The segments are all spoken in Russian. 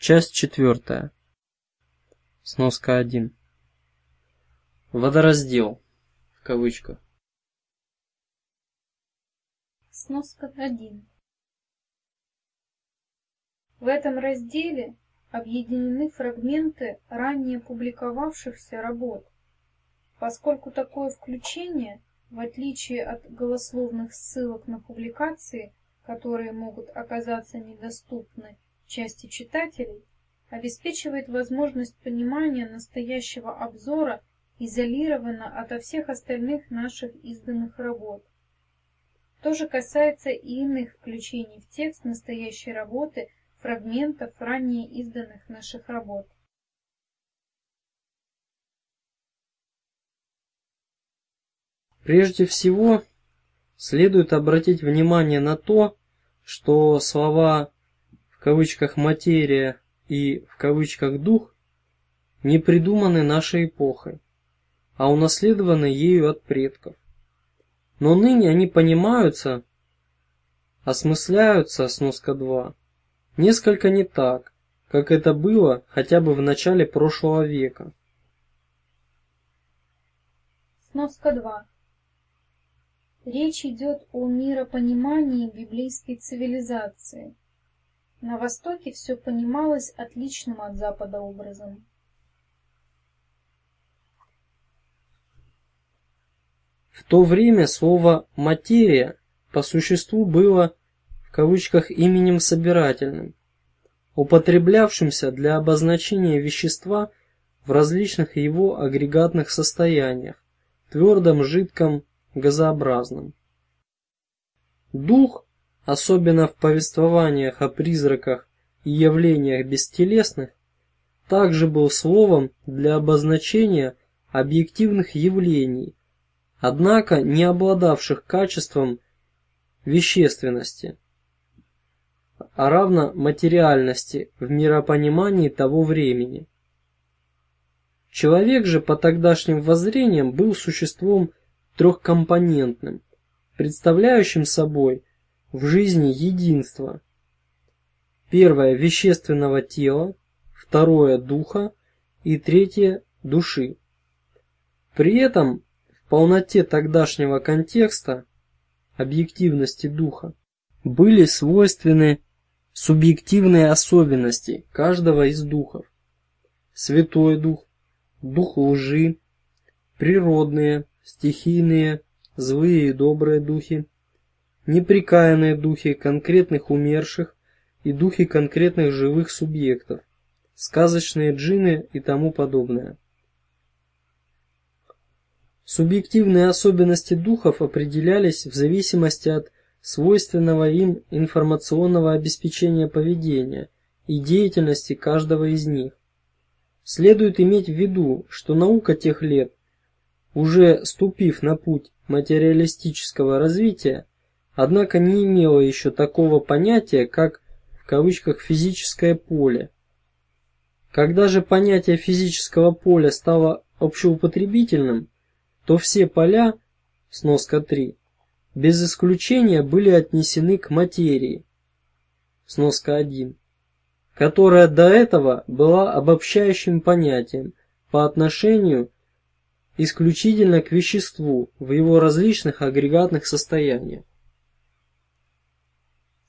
Часть четвертая. Сноска 1. Водораздел. В кавычках. Сноска 1. В этом разделе объединены фрагменты ранее публиковавшихся работ, поскольку такое включение, в отличие от голословных ссылок на публикации, которые могут оказаться недоступны части читателей, обеспечивает возможность понимания настоящего обзора изолированно ото всех остальных наших изданных работ. То же касается и иных включений в текст настоящей работы фрагментов ранее изданных наших работ. Прежде всего, следует обратить внимание на то, что слова в кавычках «материя» и в кавычках «дух» не придуманы нашей эпохой, а унаследованы ею от предков. Но ныне они понимаются, осмысляются, сноска 2, несколько не так, как это было хотя бы в начале прошлого века. Сноска 2. Речь идет о миропонимании библейской цивилизации. На Востоке все понималось отличным от Запада образом. В то время слово «материя» по существу было в кавычках именем собирательным, употреблявшимся для обозначения вещества в различных его агрегатных состояниях, твердом, жидком, газообразным. Дух, особенно в повествованиях о призраках и явлениях бестелесных, также был словом для обозначения объективных явлений, однако не обладавших качеством вещественности, а равно материальности в миропонимании того времени. Человек же по тогдашним воззрениям был существом трехкомпонентным, представляющим собой в жизни единство. Первое – вещественного тела, второе – духа и третье – души. При этом в полноте тогдашнего контекста, объективности духа, были свойственны субъективные особенности каждого из духов. Святой Дух, Дух лжи, природные, стихийные, злые и добрые духи, неприкаянные духи конкретных умерших и духи конкретных живых субъектов, сказочные джинны и тому подобное. Субъективные особенности духов определялись в зависимости от свойственного им информационного обеспечения поведения и деятельности каждого из них. Следует иметь в виду, что наука тех лет уже ступив на путь материалистического развития, однако не имела еще такого понятия, как в кавычках физическое поле. Когда же понятие физического поля стало общеупотребительным, то все поля, сноска 3, без исключения были отнесены к материи, сноска 1, которая до этого была обобщающим понятием по отношению исключительно к веществу в его различных агрегатных состояниях.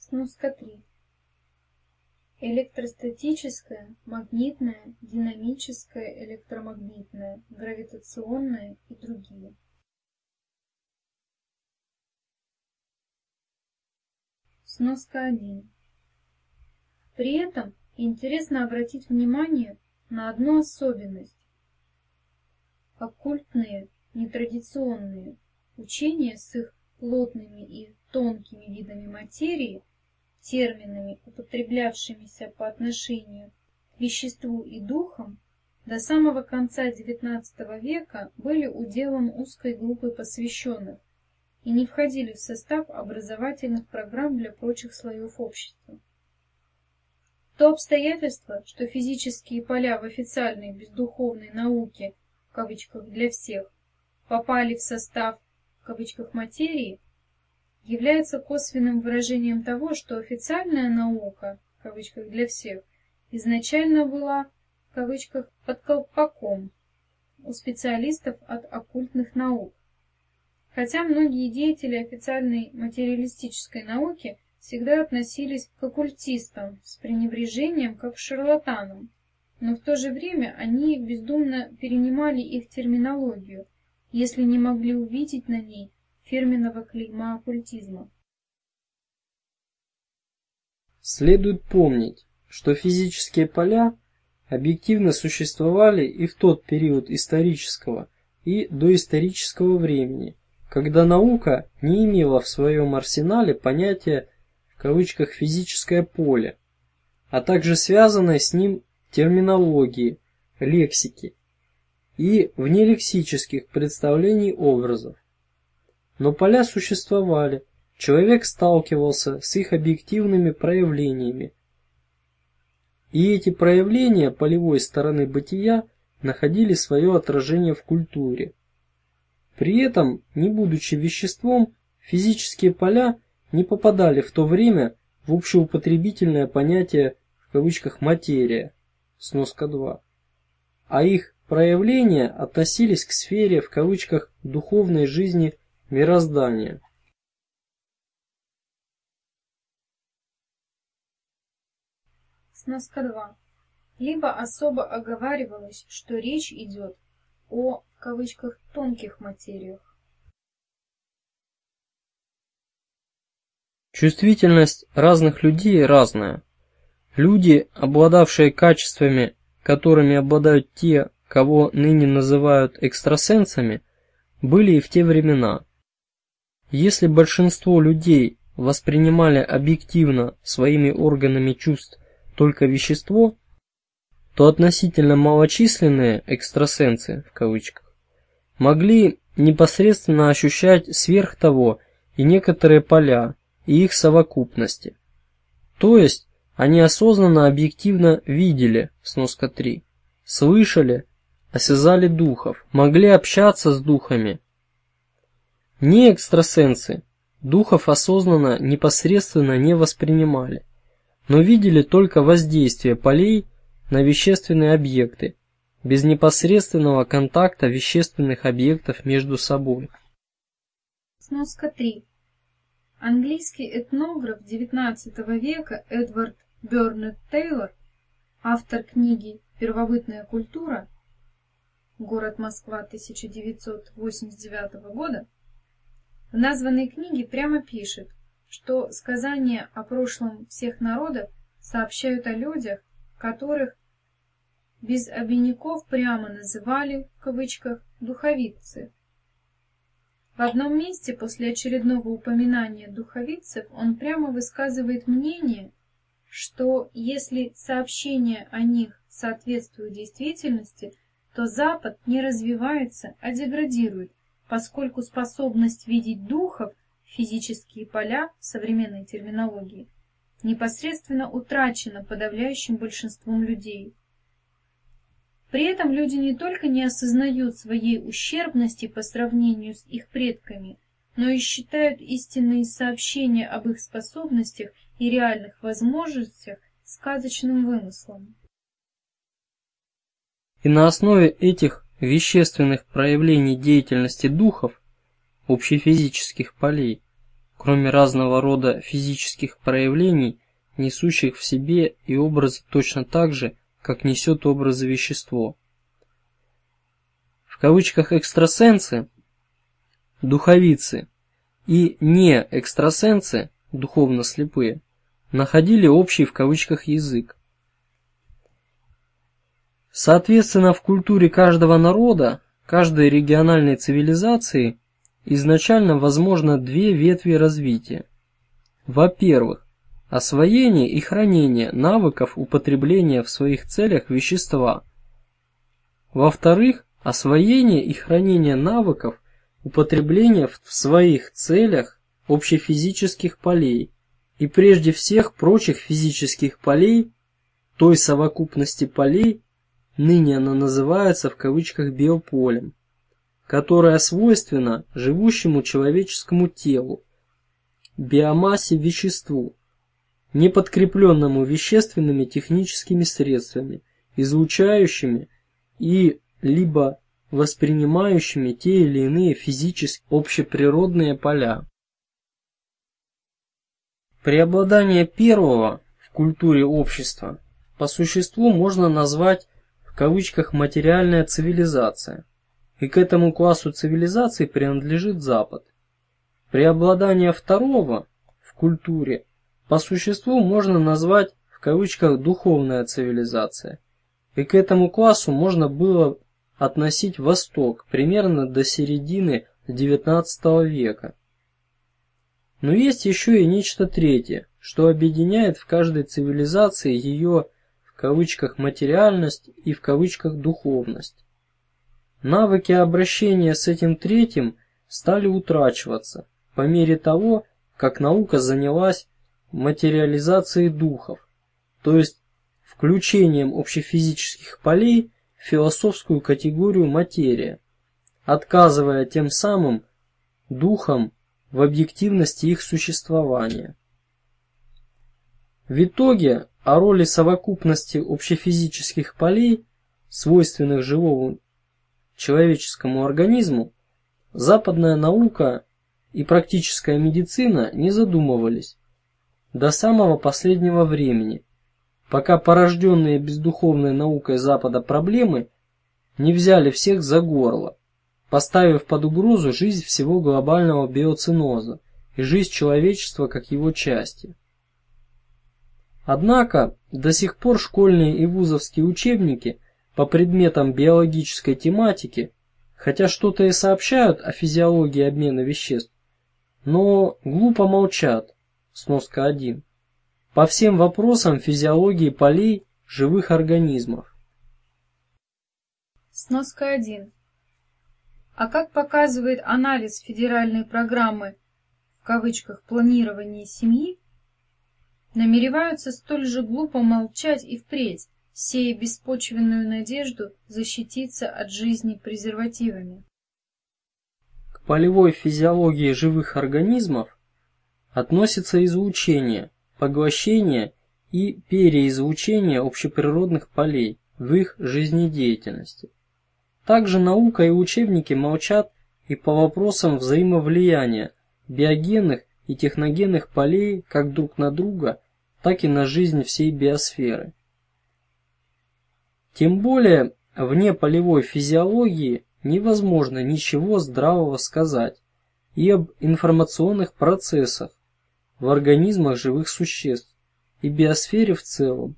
Сноска 3. Электростатическое, магнитное, динамическое, электромагнитное, гравитационное и другие. Сноска 1. При этом интересно обратить внимание на одну особенность оккультные, нетрадиционные учения с их плотными и тонкими видами материи, терминами, употреблявшимися по отношению к веществу и духам, до самого конца XIX века были уделом узкой группы посвященных и не входили в состав образовательных программ для прочих слоев общества. То обстоятельство, что физические поля в официальной бездуховной науке в кавычках для всех попали в состав в кавычках материи, является косвенным выражением того, что официальная наука в кавычках для всех изначально была в кавычках под колпаком у специалистов от оккультных наук. Хотя многие деятели официальной материалистической науки всегда относились к оккультистам с пренебрежением как к шарлатанам, но в то же время они бездумно перенимали их терминологию, если не могли увидеть на ней фирменного клейма оккультизма. Следует помнить, что физические поля объективно существовали и в тот период исторического и доисторического времени, когда наука не имела в своем арсенале понятия в кавычках физическое поле, а также связанной с ним терминологии, лексики и внелексических представлений образов. Но поля существовали, человек сталкивался с их объективными проявлениями, и эти проявления полевой стороны бытия находили свое отражение в культуре. При этом, не будучи веществом, физические поля не попадали в то время в общеупотребительное понятие в кавычках материя, сноска 2, а их проявления относились к сфере в кавычках духовной жизни мироздания. Сноска 2. Либо особо оговаривалось, что речь идет о в кавычках тонких материях. Чувствительность разных людей разная. Люди, обладавшие качествами, которыми обладают те, кого ныне называют экстрасенсами, были и в те времена. Если большинство людей воспринимали объективно своими органами чувств только вещество, то относительно малочисленные экстрасенсы в кавычках могли непосредственно ощущать сверх того и некоторые поля и их совокупности. То есть они осознанно объективно видели, сноска 3, слышали, осязали духов, могли общаться с духами. Не экстрасенсы духов осознанно непосредственно не воспринимали но видели только воздействие полей на вещественные объекты, без непосредственного контакта вещественных объектов между собой. Сноска 3. Английский этнограф XIX века Эдвард Бёрнет Тейлор, автор книги «Первобытная культура», город Москва 1989 года, в названной книге прямо пишет, что сказания о прошлом всех народов сообщают о людях, которых без обиняков прямо называли, в кавычках, духовицы. В одном месте после очередного упоминания духовицев он прямо высказывает мнение, что если сообщения о них соответствуют действительности, то Запад не развивается, а деградирует, поскольку способность видеть духов физические поля современной терминологии непосредственно утрачено подавляющим большинством людей. При этом люди не только не осознают своей ущербности по сравнению с их предками, но и считают истинные сообщения об их способностях и реальных возможностях сказочным вымыслом. И на основе этих вещественных проявлений деятельности духов общефизических полей, кроме разного рода физических проявлений, несущих в себе и образы точно так же, как несет образы вещество. В кавычках экстрасенсы, духовицы и не экстрасенсы, духовно слепые, находили общий в кавычках язык. Соответственно, в культуре каждого народа, каждой региональной цивилизации изначально возможно две ветви развития. Во-первых, освоение и хранение навыков употребления в своих целях вещества. Во-вторых, освоение и хранение навыков употребления в своих целях общефизических полей и прежде всех прочих физических полей, той совокупности полей, ныне она называется в кавычках биополем которая свойственна живущему человеческому телу, биомассе веществу, не подкрепленному вещественными техническими средствами, излучающими и либо воспринимающими те или иные физически общеприродные поля. Преобладание первого в культуре общества по существу можно назвать кавычках материальная цивилизация, и к этому классу цивилизаций принадлежит Запад. Преобладание второго в культуре по существу можно назвать в кавычках духовная цивилизация, и к этому классу можно было относить Восток примерно до середины XIX века. Но есть еще и нечто третье, что объединяет в каждой цивилизации ее кавычках материальность и в кавычках духовность. Навыки обращения с этим третьим стали утрачиваться по мере того, как наука занялась материализацией духов, то есть включением общефизических полей в философскую категорию материя, отказывая тем самым духам в объективности их существования. В итоге о роли совокупности общефизических полей, свойственных живому человеческому организму, западная наука и практическая медицина не задумывались до самого последнего времени, пока порожденные бездуховной наукой Запада проблемы не взяли всех за горло, поставив под угрозу жизнь всего глобального биоценоза и жизнь человечества как его части. Однако до сих пор школьные и вузовские учебники по предметам биологической тематики, хотя что-то и сообщают о физиологии обмена веществ, но глупо молчат. Сноска 1 по всем вопросам физиологии полей живых организмов. Сноска 1. А как показывает анализ федеральной программы в кавычках планирования семьи, намереваются столь же глупо молчать и впредь, сея беспочвенную надежду защититься от жизни презервативами. К полевой физиологии живых организмов относится излучение, поглощение и переизлучение общеприродных полей в их жизнедеятельности. Также наука и учебники молчат и по вопросам взаимовлияния биогенных и техногенных полей как друг на друга, так и на жизнь всей биосферы. Тем более вне полевой физиологии невозможно ничего здравого сказать и об информационных процессах, в организмах живых существ и биосфере в целом,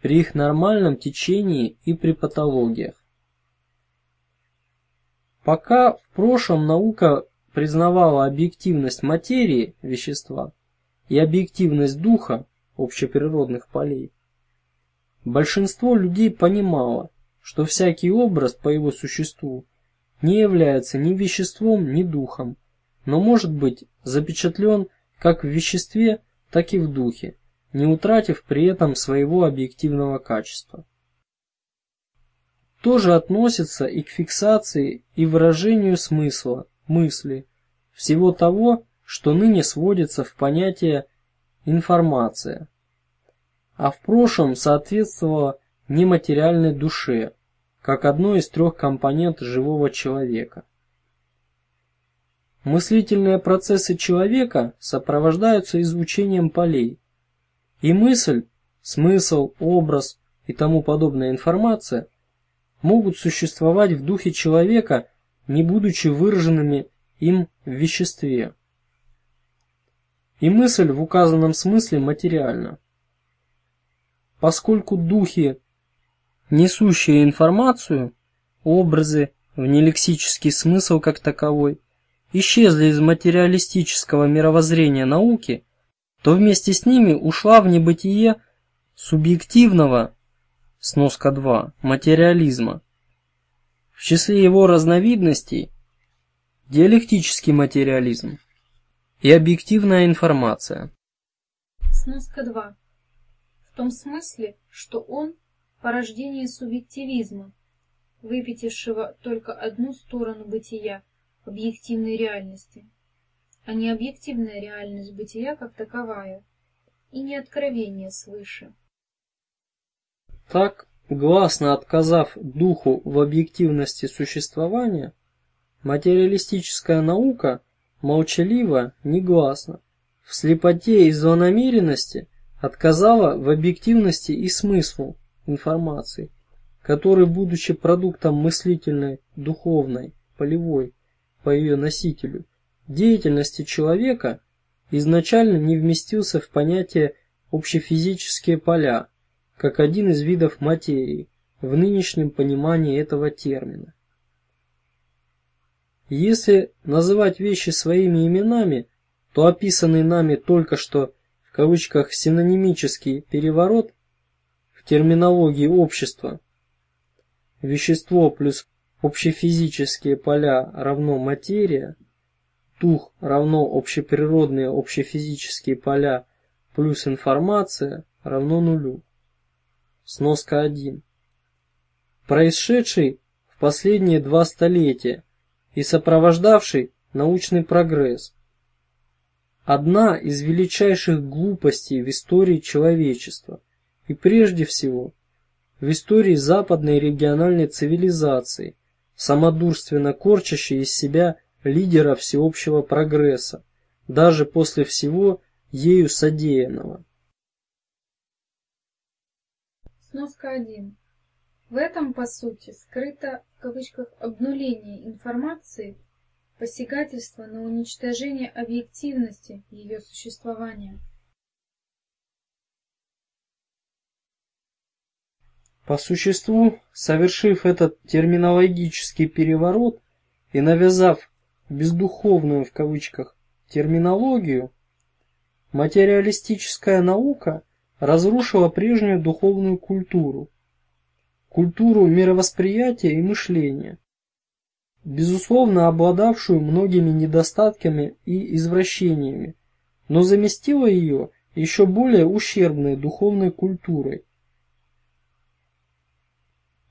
при их нормальном течении и при патологиях. Пока в прошлом наука признавала объективность материи вещества и объективность духа общеприродных полей, большинство людей понимало, что всякий образ по его существу не является ни веществом, ни духом, но может быть запечатлен как в веществе, так и в духе, не утратив при этом своего объективного качества. То же относится и к фиксации и выражению смысла, мысли, всего того, что ныне сводится в понятие информация, а в прошлом соответствовало нематериальной душе, как одной из трех компонентов живого человека. Мыслительные процессы человека сопровождаются излучением полей. И мысль, смысл, образ и тому подобная информация могут существовать в духе человека, не будучи выраженными им в веществе. И мысль в указанном смысле материальна. Поскольку духи, несущие информацию, образы, внелексический смысл как таковой, исчезли из материалистического мировоззрения науки, то вместе с ними ушла в небытие субъективного сноска 2 материализма. В числе его разновидностей диалектический материализм и объективная информация. Сноска 2. В том смысле, что он порождение субъективизма, выпятившего только одну сторону бытия – объективной реальности, а не объективная реальность бытия как таковая, и не откровение свыше. Так, гласно отказав духу в объективности существования, материалистическая наука молчаливо, негласно, в слепоте и злонамеренности отказала в объективности и смыслу информации, который, будучи продуктом мыслительной, духовной, полевой, по ее носителю, деятельности человека, изначально не вместился в понятие общефизические поля, как один из видов материи в нынешнем понимании этого термина. Если называть вещи своими именами, то описанный нами только что в кавычках синонимический переворот в терминологии общества вещество плюс общефизические поля равно материя, дух равно общеприродные общефизические поля плюс информация равно нулю. Сноска 1. Происшедший в последние два столетия и сопровождавший научный прогресс. Одна из величайших глупостей в истории человечества и прежде всего в истории западной региональной цивилизации, самодурственно корчащей из себя лидера всеобщего прогресса, даже после всего ею содеянного. Сноска 1. В этом, по сути, скрыто в кавычках обнуление информации, посягательство на уничтожение объективности ее существования. По существу, совершив этот терминологический переворот и навязав бездуховную в кавычках терминологию, материалистическая наука разрушила прежнюю духовную культуру, культуру мировосприятия и мышления, безусловно обладавшую многими недостатками и извращениями, но заместила ее еще более ущербной духовной культурой,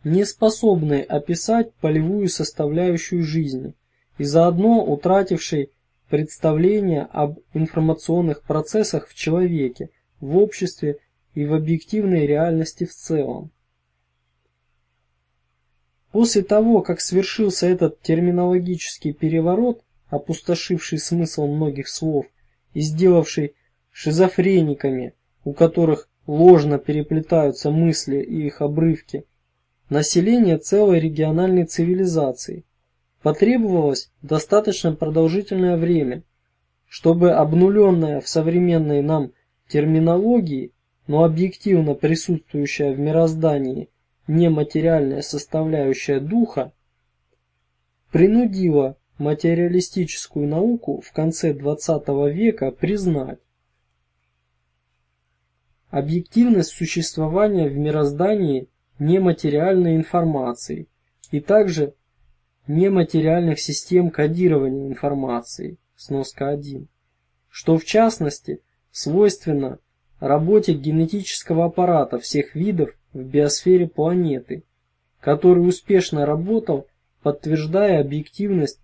не способной описать полевую составляющую жизни и заодно утратившей представление об информационных процессах в человеке, в обществе и в объективной реальности в целом. После того, как свершился этот терминологический переворот, опустошивший смысл многих слов и сделавший шизофрениками, у которых ложно переплетаются мысли и их обрывки, население целой региональной цивилизации, потребовалось достаточно продолжительное время, чтобы обнуленная в современной нам терминологии, но объективно присутствующая в мироздании нематериальная составляющая духа, принудила материалистическую науку в конце XX века признать объективность существования в мироздании нематериальной информации и также нематериальных систем кодирования информации, сноска 1, что в частности свойственно работе генетического аппарата всех видов в биосфере планеты, который успешно работал, подтверждая объективность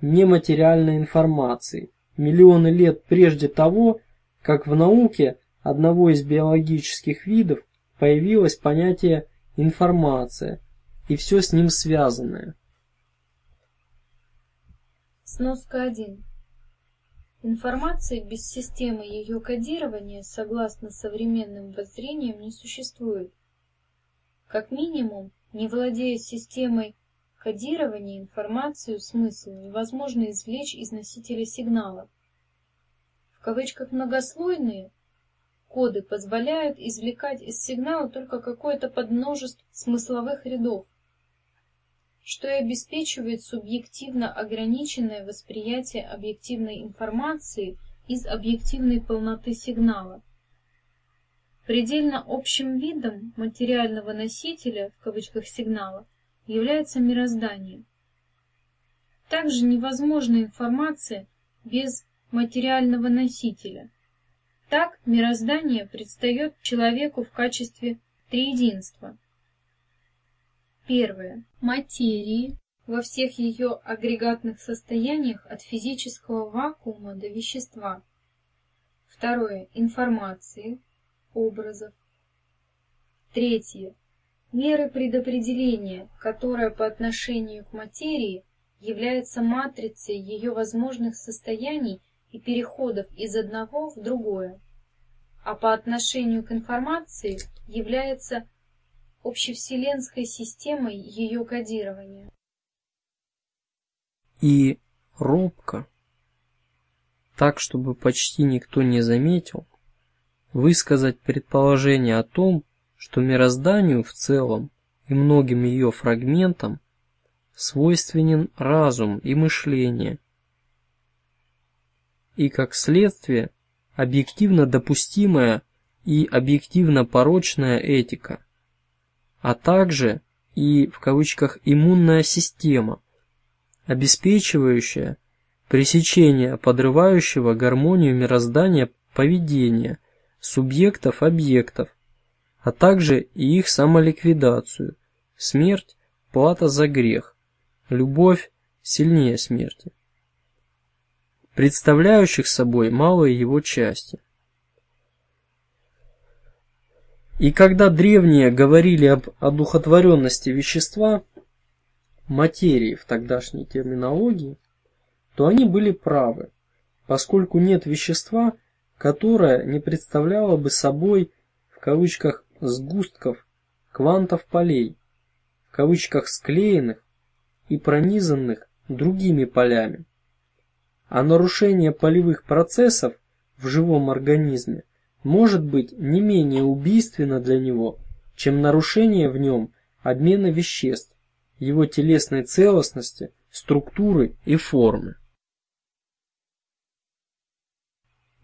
нематериальной информации миллионы лет прежде того, как в науке одного из биологических видов появилось понятие информация и все с ним связанное. Сноска 1. Информации без системы ее кодирования, согласно современным воззрениям, не существует. Как минимум, не владея системой кодирования, информацию, смысл невозможно извлечь из носителя сигнала. В кавычках многослойные Коды позволяют извлекать из сигнала только какое-то подмножество смысловых рядов, что и обеспечивает субъективно ограниченное восприятие объективной информации из объективной полноты сигнала. Предельно общим видом материального носителя в кавычках сигнала является мироздание. Также невозможна информация без материального носителя – так мироздание предстает человеку в качестве триединства. Первое. Материи во всех ее агрегатных состояниях от физического вакуума до вещества. Второе. Информации, образов. Третье. Меры предопределения, которая по отношению к материи является матрицей ее возможных состояний и переходов из одного в другое, а по отношению к информации является общевселенской системой ее кодирования. И робко, так чтобы почти никто не заметил, высказать предположение о том, что мирозданию в целом и многим ее фрагментам свойственен разум и мышление, и как следствие объективно допустимая и объективно порочная этика, а также и в кавычках иммунная система, обеспечивающая пресечение подрывающего гармонию мироздания поведения субъектов-объектов, а также и их самоликвидацию. Смерть – плата за грех, любовь сильнее смерти, представляющих собой малые его части. И когда древние говорили об одухотворенности вещества, материи в тогдашней терминологии, то они были правы, поскольку нет вещества, которое не представляло бы собой в кавычках сгустков квантов полей, в кавычках склеенных и пронизанных другими полями. А нарушение полевых процессов в живом организме может быть не менее убийственно для него, чем нарушение в нем обмена веществ, его телесной целостности, структуры и формы.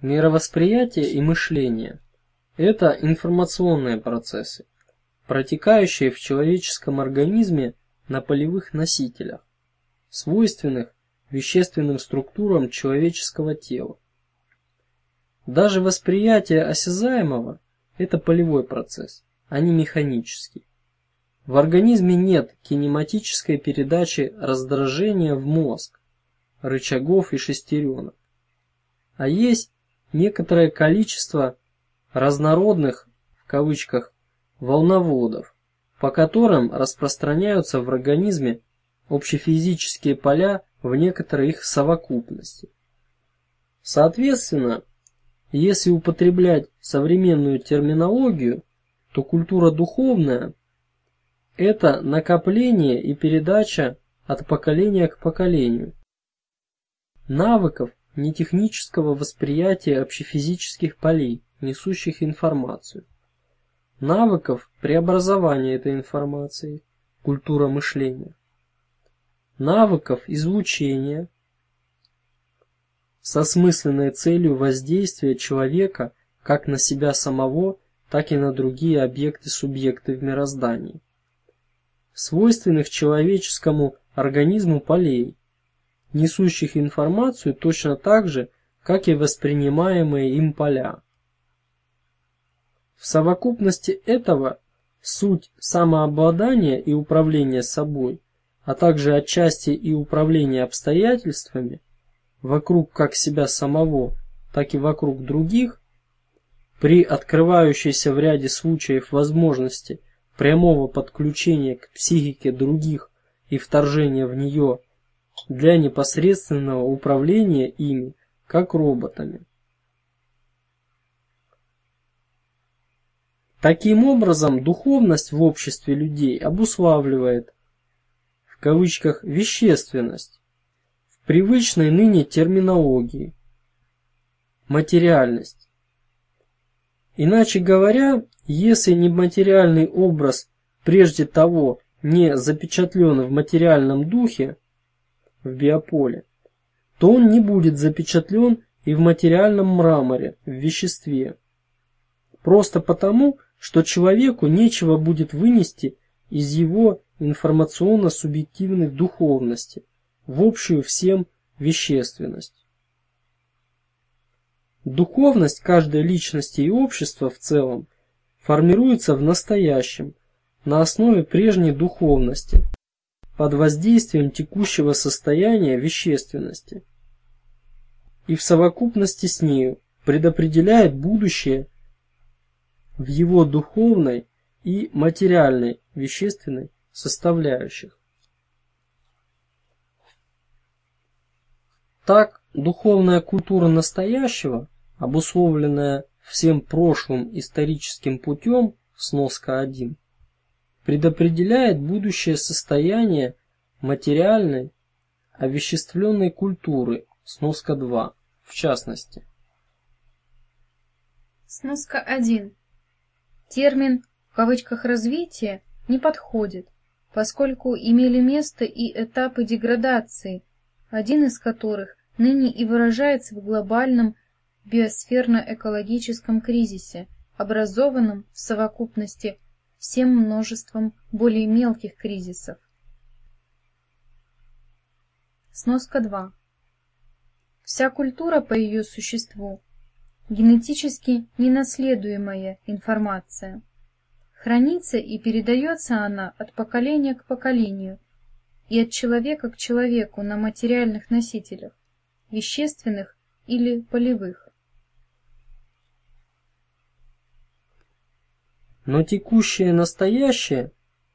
Мировосприятие и мышление – это информационные процессы, протекающие в человеческом организме на полевых носителях, свойственных вещественным структурам человеческого тела. Даже восприятие осязаемого – это полевой процесс, а не механический. В организме нет кинематической передачи раздражения в мозг, рычагов и шестеренок, а есть некоторое количество разнородных в кавычках волноводов, по которым распространяются в организме общефизические поля в некоторой их совокупности. Соответственно, если употреблять современную терминологию, то культура духовная – это накопление и передача от поколения к поколению навыков нетехнического восприятия общефизических полей, несущих информацию, навыков преобразования этой информации, культура мышления, навыков излучения со смысленной целью воздействия человека как на себя самого, так и на другие объекты-субъекты в мироздании, свойственных человеческому организму полей, несущих информацию точно так же, как и воспринимаемые им поля. В совокупности этого суть самообладания и управления собой, а также отчасти и управления обстоятельствами, вокруг как себя самого, так и вокруг других, при открывающейся в ряде случаев возможности прямого подключения к психике других и вторжения в нее для непосредственного управления ими, как роботами. Таким образом, духовность в обществе людей обуславливает в кавычках вещественность в привычной ныне терминологии материальность. Иначе говоря, если нематериальный образ прежде того не запечатлен в материальном духе, в биополе, то он не будет запечатлен и в материальном мраморе, в веществе. Просто потому, что человеку нечего будет вынести из его информационно-субъективной духовности в общую всем вещественность. Духовность каждой личности и общества в целом формируется в настоящем на основе прежней духовности, под воздействием текущего состояния вещественности и в совокупности с нею предопределяет будущее в его духовной и материальной, вещественной составляющих. Так, духовная культура настоящего, обусловленная всем прошлым историческим путем, сноска 1, предопределяет будущее состояние материальной, овеществленной культуры, сноска 2, в частности. Сноска 1. Термин в кавычках развитие не подходит, поскольку имели место и этапы деградации, один из которых ныне и выражается в глобальном биосферно-экологическом кризисе, образованном в совокупности всем множеством более мелких кризисов. Сноска 2. Вся культура по ее существу – генетически ненаследуемая информация. Хранится и передается она от поколения к поколению и от человека к человеку на материальных носителях, вещественных или полевых. Но текущее настоящее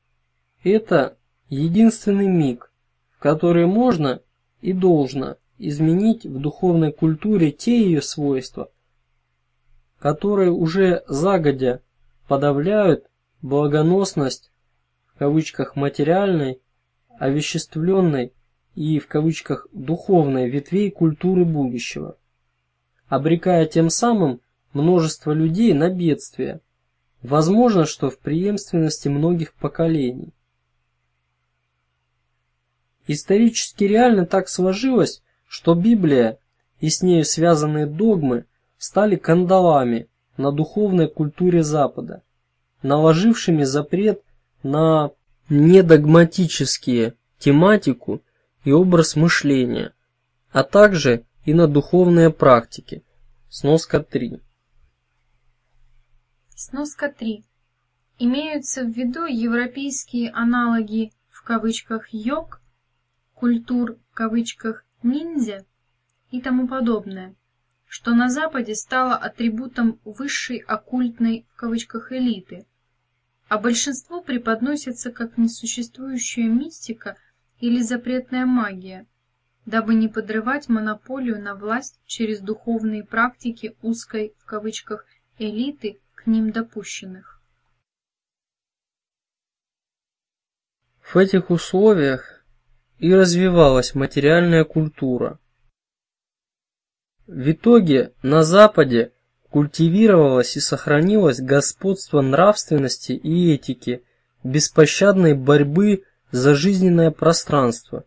– это единственный миг, в который можно и должно изменить в духовной культуре те ее свойства, которые уже загодя подавляют благоносность в кавычках материальной, овеществленной и в кавычках духовной ветвей культуры будущего, обрекая тем самым множество людей на бедствия, возможно, что в преемственности многих поколений. Исторически реально так сложилось, что Библия и с нею связанные догмы стали кандалами на духовной культуре Запада наложившими запрет на недогматические тематику и образ мышления, а также и на духовные практики. Сноска 3. Сноска 3. Имеются в виду европейские аналоги в кавычках йог, культур в кавычках ниндзя и тому подобное, что на Западе стало атрибутом высшей оккультной в кавычках элиты, а большинству преподносится как несуществующая мистика или запретная магия, дабы не подрывать монополию на власть через духовные практики узкой в кавычках элиты ним допущенных. В этих условиях и развивалась материальная культура. В итоге на Западе культивировалось и сохранилось господство нравственности и этики, беспощадной борьбы за жизненное пространство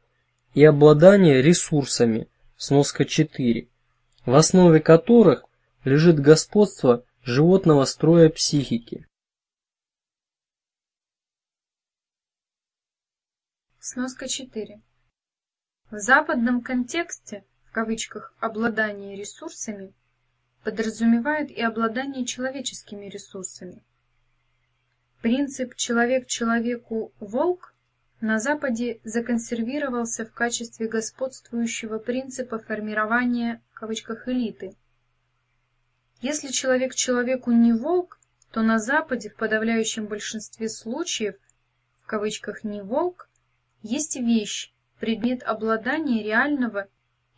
и обладание ресурсами, сноска 4, в основе которых лежит господство животного строя психики. Сноска 4. В западном контексте, в кавычках, обладание ресурсами подразумевает и обладание человеческими ресурсами. Принцип «человек человеку волк» на Западе законсервировался в качестве господствующего принципа формирования в кавычках элиты. Если человек человеку не волк, то на Западе в подавляющем большинстве случаев в кавычках не волк есть вещь, предмет обладания реального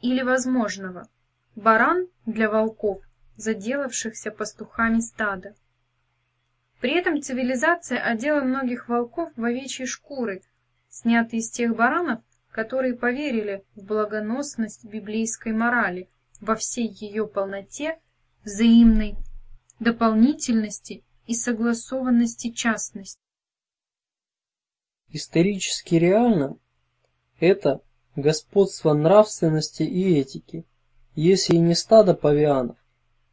или возможного. Баран для волков заделавшихся пастухами стада. При этом цивилизация одела многих волков в овечьи шкуры, снятые из тех баранов, которые поверили в благоносность библейской морали во всей ее полноте, взаимной дополнительности и согласованности частности. Исторически реально это господство нравственности и этики, если и не стадо павианов,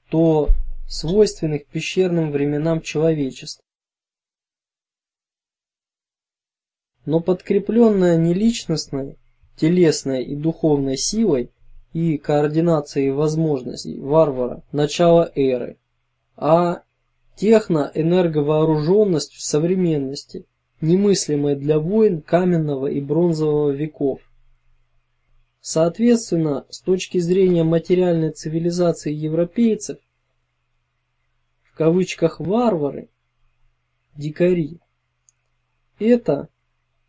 то свойственных пещерным временам человечества. Но подкрепленная не личностной, телесной и духовной силой и координацией возможностей варвара начала эры, а техно-энерговооруженность в современности, немыслимой для войн каменного и бронзового веков. Соответственно, с точки зрения материальной цивилизации европейцев, в кавычках варвары, дикари, это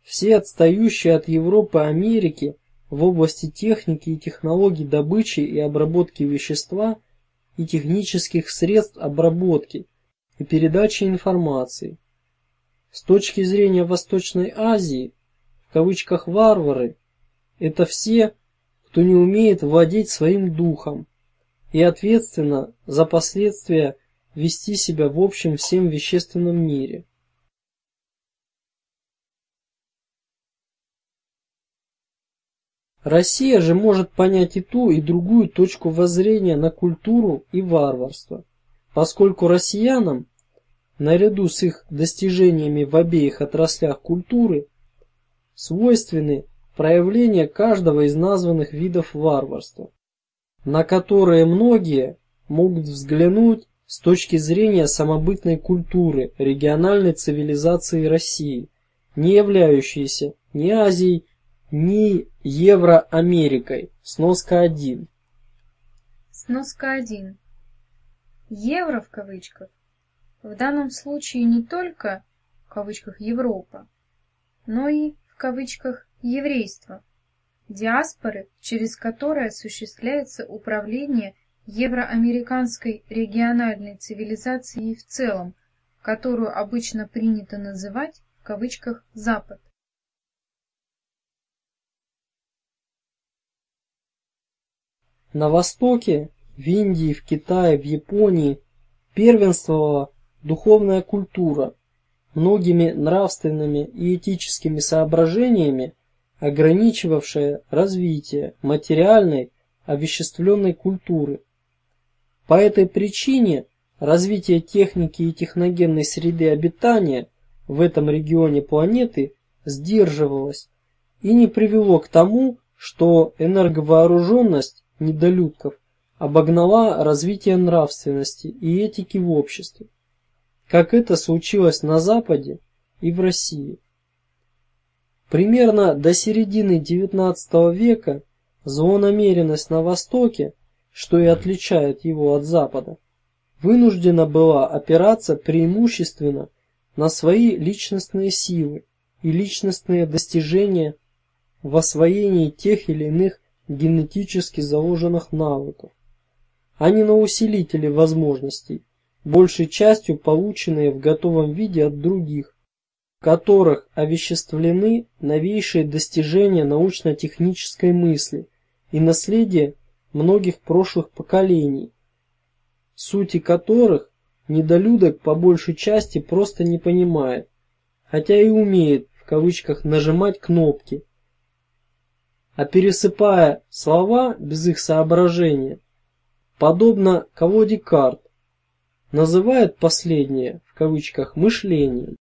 все отстающие от Европы Америки в области техники и технологий добычи и обработки вещества и технических средств обработки и передачи информации. С точки зрения Восточной Азии, в кавычках варвары, это все, кто не умеет владеть своим духом и ответственно за последствия вести себя в общем всем вещественном мире. Россия же может понять и ту, и другую точку воззрения на культуру и варварство, поскольку россиянам, наряду с их достижениями в обеих отраслях культуры, свойственны проявления каждого из названных видов варварства, на которые многие могут взглянуть с точки зрения самобытной культуры региональной цивилизации России, не являющейся ни Азией, ни Евроамерикой. Сноска 1. Сноска 1. Евро в кавычках в данном случае не только в кавычках Европа, но и в кавычках еврейство, диаспоры, через которые осуществляется управление евроамериканской региональной цивилизацией в целом, которую обычно принято называть в кавычках Запад. На Востоке, в Индии, в Китае, в Японии первенствовала духовная культура, многими нравственными и этическими соображениями ограничивавшая развитие материальной овеществленной культуры. По этой причине развитие техники и техногенной среды обитания в этом регионе планеты сдерживалось и не привело к тому, что энерговооруженность недолюдков обогнала развитие нравственности и этики в обществе, как это случилось на Западе и в России. Примерно до середины XIX века злонамеренность на Востоке, что и отличает его от Запада, вынуждена была опираться преимущественно на свои личностные силы и личностные достижения в освоении тех или иных генетически заложенных навыков, а не на усилители возможностей, большей частью полученные в готовом виде от других, в которых овеществлены новейшие достижения научно-технической мысли и наследие многих прошлых поколений, сути которых недолюдок по большей части просто не понимает, хотя и умеет в кавычках нажимать кнопки а пересыпая слова без их соображения, подобно колоде карт, называет последнее в кавычках мышлением.